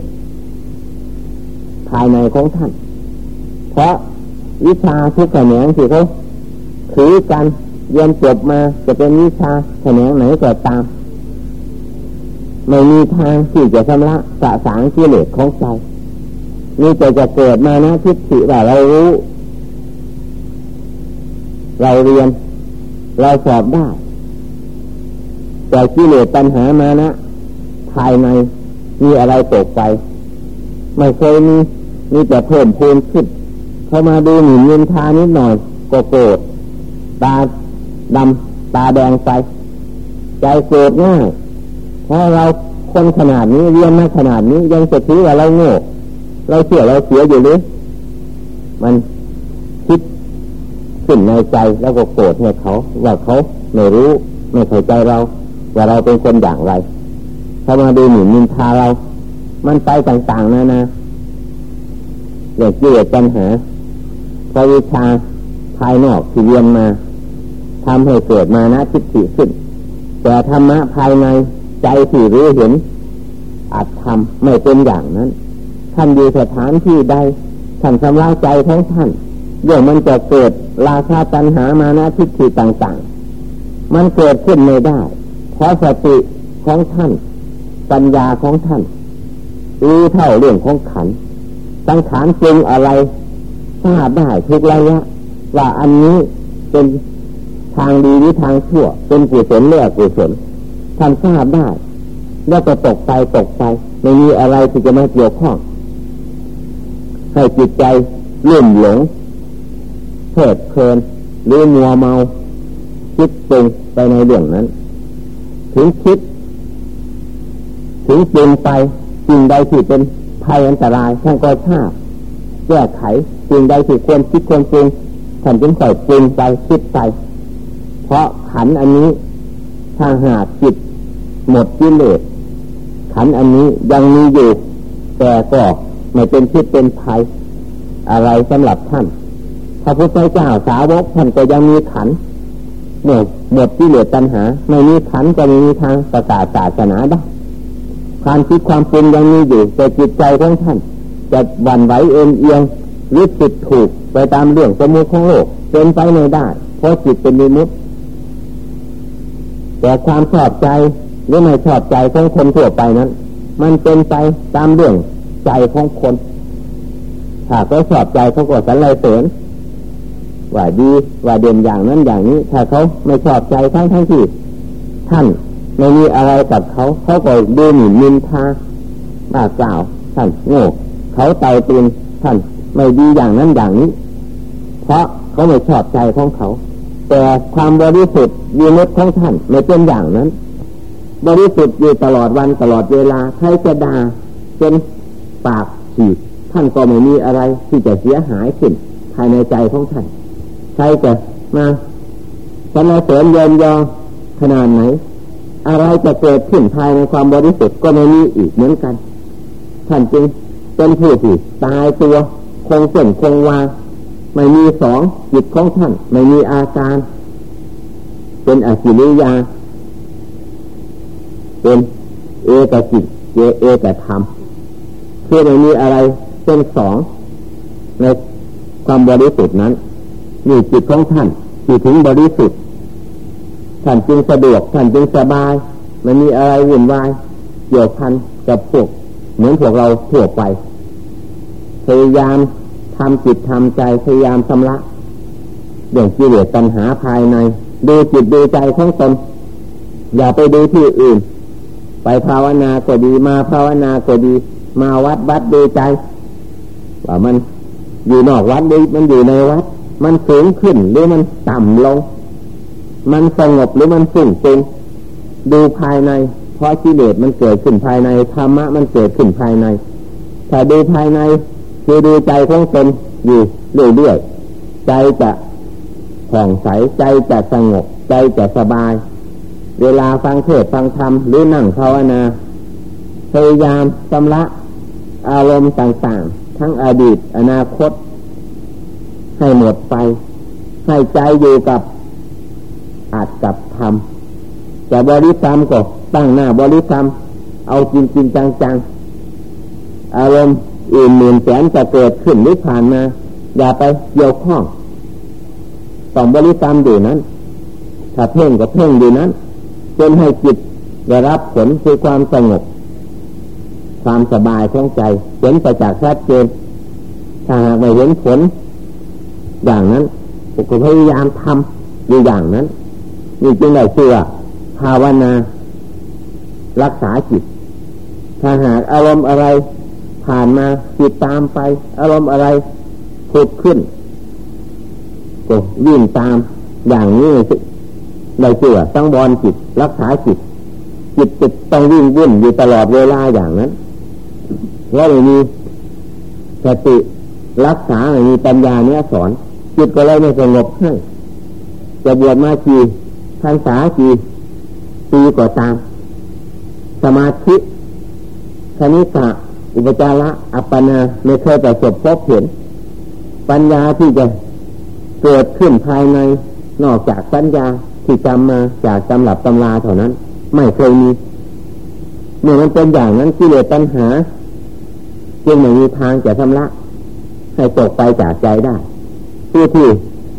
ภายในของท่าน เพราะวิชาทุกแขนงที่เขาถือกันเรียนจบมาจะเป็นวิชาแขนงไหนก็ตามไม่มีทางที่จะชำระสะสางกิเลสของใจนี่จะจะเกิดมานะทิฏฐิว่าเรารู้ เราเรียน เราสอบได้ แต่กิเลสปัญหามานะ ภายในมีอะไรตกไป ไม่เคยมีมีแต่เพิ่มพูนขึ้น เข้ามาดูหมิ่นยินทานิดหน่อยก็โกรธตาดำตาแดงไป ใจโกรธง่ายเพราะเราคนขนาดนี้เรียนมาขนาดนี้ยังจะถือว่าเราโง่เราเสียเราเสียอยู่หรือมันคิด ขึ้นในใจแล้วก็โกรธให้เขา ว่าเขาไม่รู้ไม่เข้าใจเรา ว่าเราเป็นคนอย่างไรเขามาดูหมิ่นนินทาเรา มันไปต่างๆนานาเรื่องเกี่ยวปัญหาพอวิชาภายนอกที่เรียนมาทำให้เกิดมานะทิฏฐิขึ้น แต่ธรรมะภายในใจที่รู้เห็นอัดทำไม่เป็นอย่างนั้นท่านอยู่สถานที่ใดท่านสำลักใจของท่านเรื่องมันจะเกิด ราคาตัญหามานะทิฏฐิต่างๆ มันเกิดขึ้นไม่ได้ เพราะสติของท่าน ปัญญาของท่านรู้เท่าเรื่องของขันสังขารจริงอะไรทราบได้ทุกระยะว่าอันนี้เป็นทางดีหรือทางชั่ว เป็นกุศลหรืออกุศลท่านทราบได้ แล้วก็ตกไปตกไปไม่มีอะไรที่จะมาเกี่ยวข้องให้จิตใจเลุ่อมหลง เพลิดเพลินหรือมัวเมา คิดปรุงไปในเรื่องนั้น ถึงคิด ถึงปรุงไปสิ่งใดที่เป็นภัยอันตรายท่านก็ทราบแก้ไขสิ่งใดที่ควรคิดควรปรุงท่านจึงค่อยปรุงไปคิดไป เพราะขันอันนี้ถ้าหากจิตหมดกิเลสขันอันนี้ยังมีอยู่ แต่ก็ไม่เป็นพิษเป็นภัยอะไรสำหรับท่าน ระพุทธเจ้าสาวกท่านก็ยังมีขันหมดหมดกิเหลสตัณหา ไม่มีขันก็ไม่มีทางประกาศศาสนาได้ความคิดความปรุงยังมีอยู่ แต่จิตใจของท่าน จะวันไหวเอ็นเอียงหรือจิตถูกไปตามเรื่องสมุติของโลกเป็นไปไม่ได้ เพราะจิตเป็นมิมุตแต่ความชอบใจหรือไม่ชอบใจของคนทั่วไปนั้น มันเป็นไปตามเรื่องใจของคน ถ้าเขาชอบใจเขาก็สรรเสริญ ว่าดีว่าเด่นอย่างนั้นอย่างนี้ ถ้าเขาไม่ชอบใจทั้งทั้งที่ ท่านไม่มีอะไรกับเขา เขาก็ดูหมิ่นมินทาบ้ากล่าวท่านโง่เขาเตาตีนท่านไม่ดีอย่างนั้นอย่างนี้ เพราะเขาไม่ชอบใจของเขา แต่ความบริสุทธิ์วีมุตของท่านไม่เป็นอย่างนั้น บริสุทธิ์อยู่ตลอดวันตลอดเวลาใครจะด่าจนปากฉีกท่านก็ไม่มีอะไรที่จะเสียหายขึ้นภายในใจของท่าน ใครจะมาสรรเสริญเยินยอขนาดไหน อะไรจะเกิดขึ้นภายในความบริสุทธิ์ก็ไม่มีอีกเหมือนกันท่านจึงเป็นผู้ที่ตายตัว คงเส้นคงวาไม่มีสองจิตของท่าน ไม่มีอาการ เป็นอสิริยา เป็นเอกจิตเอกธรรมเพื่อไม่มีอะไรเป็นสองในความบริสุทธิ์นั้น นี่จิตของท่านที่ถึงบริสุทธิ์ท่านจึงสะดวกท่านจึงสบายไม่มีอะไรวุ่นวายเกี่ยวพันกับพวกเหมือนพวกเราทั่วไปพยายามทำจิตทำใจพยายามชำระเรื่องกิเลสปัญหาภายใน ดูจิตดูใจของตนอย่าไปดูที่อื่น ไปภาวนาก็ดีมาภาวนาก็ดี มาวัดวัดดูใจว่ามันอยู่นอกวัดหรือมันอยู่ในวัด มันสูงขึ้นหรือมันต่ำลง มันสงบหรือมันสุ่งซุงดูภายใน เพราะกิเลสมันเกิดขึ้นภายในธรรมะมันเกิดขึ้นภายในถ้าดูภายในคือดูใจของตนอยู่เรื่อยๆใจจะผ่องใสใจจะสงบ ใจจะสบาย เวลาฟังเทศฟังธรรมหรือนั่งภาวนาพยายามชำระอารมณ์ต่างๆ ทั้งอดีต อนาคต ให้หมดไป ให้ใจอยู่กับอาจกับธรรมจะบริกรรมก็ตั้งหน้าบริกรรม เอาจริงจริงจังๆ อารมณ์อื่นหมื่นแสนจะเกิดขึ้นหรือผ่านมา อย่าไปเกี่ยวข้องต้องบริกรรมอยู่นั้น ถ้าเพ่งก็เพ่งอยู่นั้นจนให้จิตได้รับผลคือความสงบ ความสบายของใจ เห็นไปจากชัดเจนถ้าหากไม่เห็นผล อย่างนั้นก็พยายามทำอยู่อย่างนั้นนี่จึงได้เชื่อภาวนารักษาจิต ถ้าหากอารมณ์อะไรผ่านมาจิตตามไป อารมณ์อะไรผุดขึ้นก็วิ่งตามอย่างนี้ได้เชื่อตั้งบอลจิต รักษาจิต จิตจิตต้องวิ่งวุ่นอยู่ตลอดเวลาอย่างนั้นแล้วมีสติรักษามีปัญญาเนี้ยสอน จิตก็เลยไม่สงบให้จะบวชมากี่พรรษากี่ปีก็ตาม สมาธิคณิกะอุปจาระอัปปนาไม่เคยประสบพบเห็น ปัญญาที่จะเกิดขึ้นภายในนอกจากปัญญาที่จำมาจากตำรับตำราเท่านั้น ไม่เคยมีเมื่อมันเป็นอย่างนั้นกิเลสปัญหา จึงไม่มีทางจะทำละ ให้ตกไปจากใจได้ ผู้ที่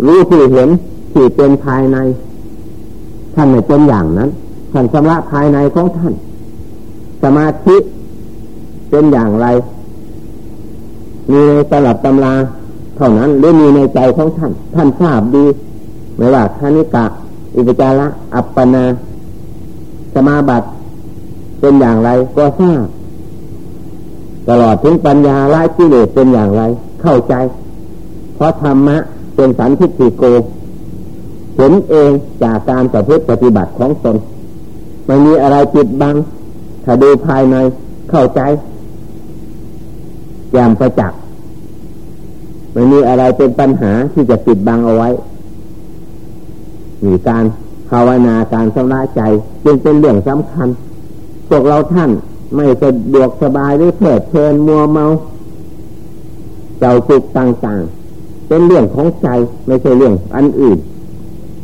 รู้ที่เห็นที่เป็นภายใน ท่านไม่เป็นอย่างนั้นท่านชำระภายในของท่าน สมาธิเป็นอย่างไร มีในตลับตำราเท่านั้นหรือมีในใจของท่าน ท่านทราบดีไม่ว่าคณิกะ อุปจาระ อัปปนา สมาบัติเป็นอย่างไรก็ทราบ ตลอดถึงปัญญาละกิเลสเป็นอย่างไร เข้าใจ เพราะธรรมะเป็นสันทิฏฐิโกเห็นเองจากการประพฤติปฏิบัติของตนไม่มีอะไรปิดบัง ถ้าดูภายในเข้าใจยามประจักษ์ไม่มีอะไรเป็นปัญหาที่จะปิดบังเอาไว้มีการภาวนาการสำระใจจึงเป็นเรื่องสำคัญ พวกเราท่านไม่สะดวกสบายหรือเพลิดเพลินมัวเมา เจ้าสุขต่างๆ เป็นเรื่องของใจไม่ใช่เรื่องอันอื่น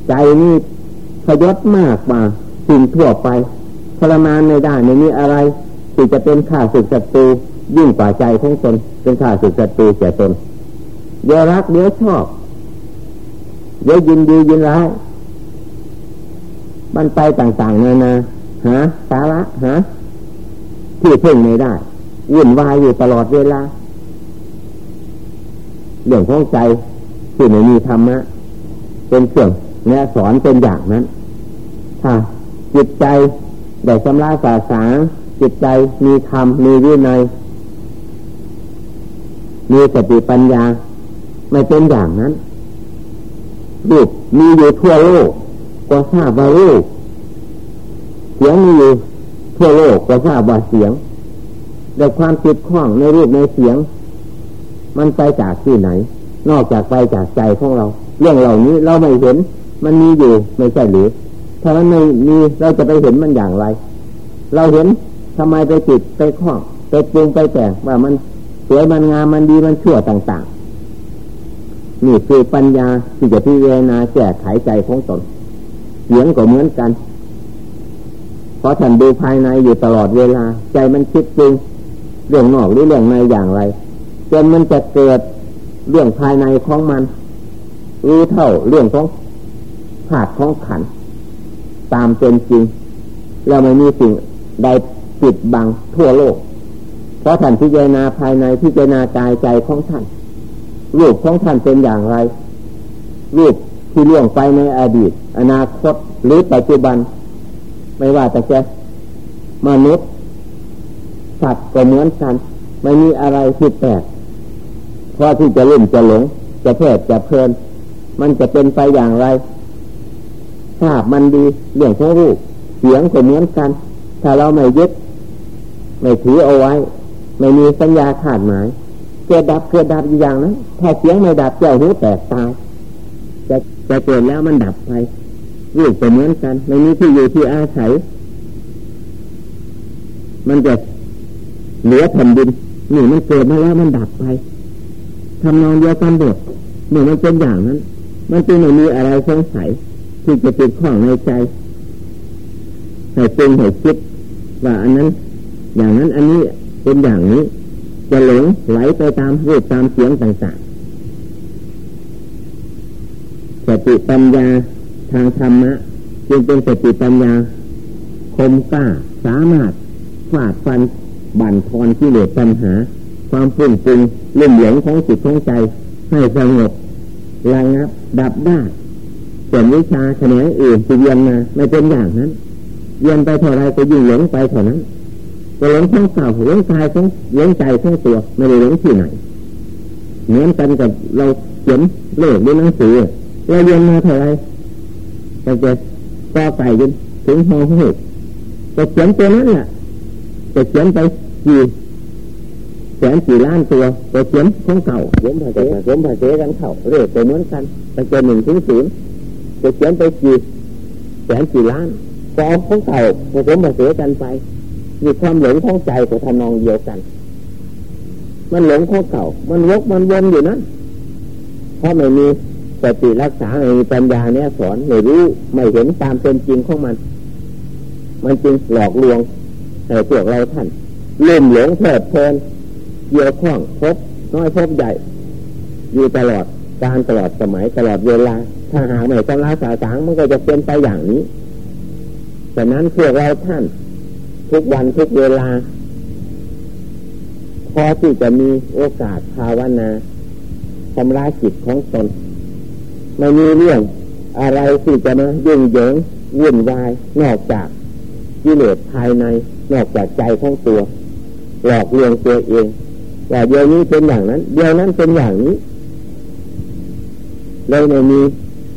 ใจนี่พยศมากกว่าสิ่งทั่วไปทรมานในด้านไม่มีอะไรที่จะเป็นข้าศึกศัตรูยิ่งกว่าใจของตนเป็นข้าศึกศัตรูแก่ตนเดี๋ยวรักเดี๋ยวชอบเดี๋ยวยินดียินร้ายมันไปต่างๆนานาหาสาระหาที่พึ่งไม่ได้วุ่นวายอยู่ตลอดเวลา เรื่องของใจที่ไม่มีธรรมะเป็นเครื่องแนะสอนเป็นอย่างนั้นถ้าจิตใจได้ชำระสาสาจิตใจมีธรรมมีวินัยมีสติปัญญา ไม่เป็นอย่างนั้นรูปมีอยู่ทั่วโลกก็ทราบว่ารูปเสียงมีอยู่ทั่วโลกก็ทราบว่าเสียงแต่ความติดข้องในรูปในเสียง มันไปจากที่ไหน นอกจากไปจากใจของเรา เรื่องเหล่านี้เราไม่เห็น มันมีอยู่ไม่ใช่หรือ ถ้ามันไม่มีเราจะไปเห็นมันอย่างไร เราเห็นทำไมไปติดไปข้องไปปรุงไปแต่งว่ามันสวยมันงามมันดีมันชั่วต่าง ๆ นี่คือปัญญาที่จะพิจารณาแก้ไขใจของตนเสียงก็เหมือนกันเพราะท่านดูภายในอยู่ตลอดเวลา ใจมันคิดจริงเรื่องนอกหรือเรื่องในอย่างไร จนมันจะเกิดเรื่องภายในของมันรู้เท่าเรื่องของผาดของขัน ตามเป็นจริง แล้วไม่มีสิ่งใดปิดบังทั่วโลก เพราะท่านพิจารณาภายในพิจารณากายใจของท่านรูปของท่านเป็นอย่างไรรูปที่ล่วงไปในอดีต อนาคตหรือปัจจุบัน ไม่ว่าแต่จะมนุษย์สัตว์ก็เหมือนกัน ไม่มีอะไรที่แปลก พราะที่จะลุ่มจะหลง จะเพลิดจะเพลิน มันจะเป็นไปอย่างไรทราบมันดีเรื่องของรูปเสียงก็เหมือนกัน ถ้าเราไม่ยึด ไม่ถือเอาไว้ ไม่มีสัญญาขาดหมายเกิดดับเกิดดับอย่างนั้นถ้าเสียงไม่ดับเจ้าหูแตกตายจะจะเกิดแล้วมันดับไปรูปก็เหมือนกัน ไม่มีที่อยู่ที่อาศัย มันจะเหลือแผ่นดินนี่มันเกิดมาแล้วมันดับไป ทำนองเดียวกันเด็ดเมื่อมันเป็นอย่างนั้น มันจึงไม่มีอะไรสงสัยที่จะติดข้องในใจให้ปรุงให้คิดว่าอันนั้น อย่างนั้นอันนี้เป็นอย่างนี้ จะหลงไหลไปตามรูปตามเสียงต่างๆสติปัญญาทางธรรมะจึงเป็นสติปัญญาคมกล้าสามารถฟาดฟันบั่นทอนที่เหลือปัญหา ความฟุ้งฟิ้งลุ่มหลงของจิตของใจ ให้สงบระงับดับได้ส่วนวิชาแขนงอื่นที่เรียนมาไม่เป็นอย่างนั้นเรียนไปเท่าไรก็ยิ่งหลงไปเท่านั้นก็หลงทั้งเก่าหลงกายทั้งหลงใจทั้งตัวไม่ได้หลงที่ไหนเหมือนกันกับเราเขียนเลขด้วยหนังสือเราเรียนมาเท่าไรแต่จะก็ไก่จนถึงห้องหูจะเขียนตัวนั้นแหละจะเขียนไปกี่ แสนกี่ล้านตัวจะเขียนของเก่าเขียนภาษาเขียนภาษากันเข่าเรียกตัวเหมือนกันแต่หนึ่งถึงศูนย์จะเขียนไปกี่แสนกี่ล้านก็เอาของเก่าผสมภาษากันไปมีความหลงของใจกับทำนองเดียวกัน มันหลงของเก่า มันวกมันวนอยู่นั้นเพราะไม่มีสติรักษาไม่มีปัญญาเนี่ยสอนไม่รู้ไม่เห็นตามเป็นจริงของมัน มันจึงหลอกลวงแต่พวกเราท่านลืมหลงเพลิดเพลิน เกี่ยวข้องพบน้อยพบใหญ่ อยู่ตลอดการตลอดสมัยตลอดเวลา ถ้าหาไม่ชำระสาสางมันก็จะเป็นไปอย่างนี้ฉะนั้นพวกเราท่าน ทุกวันทุกเวลา พอที่จะมีโอกาสภาวนาชำระจิตของตนไม่มีเรื่องอะไรที่จะมายุ่งเหยิงวุ่นวาย นอกจากกิเลสภายใน นอกจากใจของตัว หลอกลวงตัวเอง ว่าเดี๋ยวนี้เป็นอย่างนั้น เดี๋ยวนั้นเป็นอย่างนี้เลยไม่มี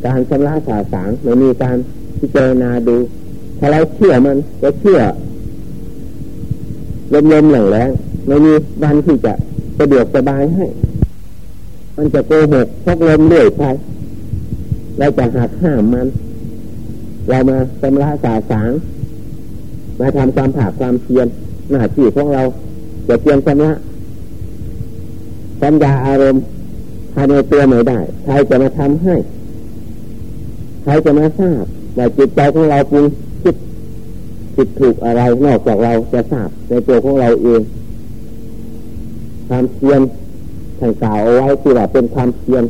การชำระสาสางไม่มีการพิจารณาดู ถ้าเราเชื่อมันจะเชื่อลมลมแหลงแรงไม่มีวันที่จะสะดวกสบายให้ มันจะโกหกพกลมเรื่อยไปเราจะหักห้ามมัน เรามาชำระสาสางมาทำความผาความเพียรหน้าที่ของเราจะเพียรชำระ สัญญาอารมณ์ภายในตัวไม่ได้ ใครจะมาทำให้ ใครจะมาทราบว่าจิตใจของเราปรุงคิดผิดถูกอะไรนอกจากเราจะทราบในตัวของเราเองความเพียรทางกล่าวเอาไว้ที่ว่าเป็นความเพียร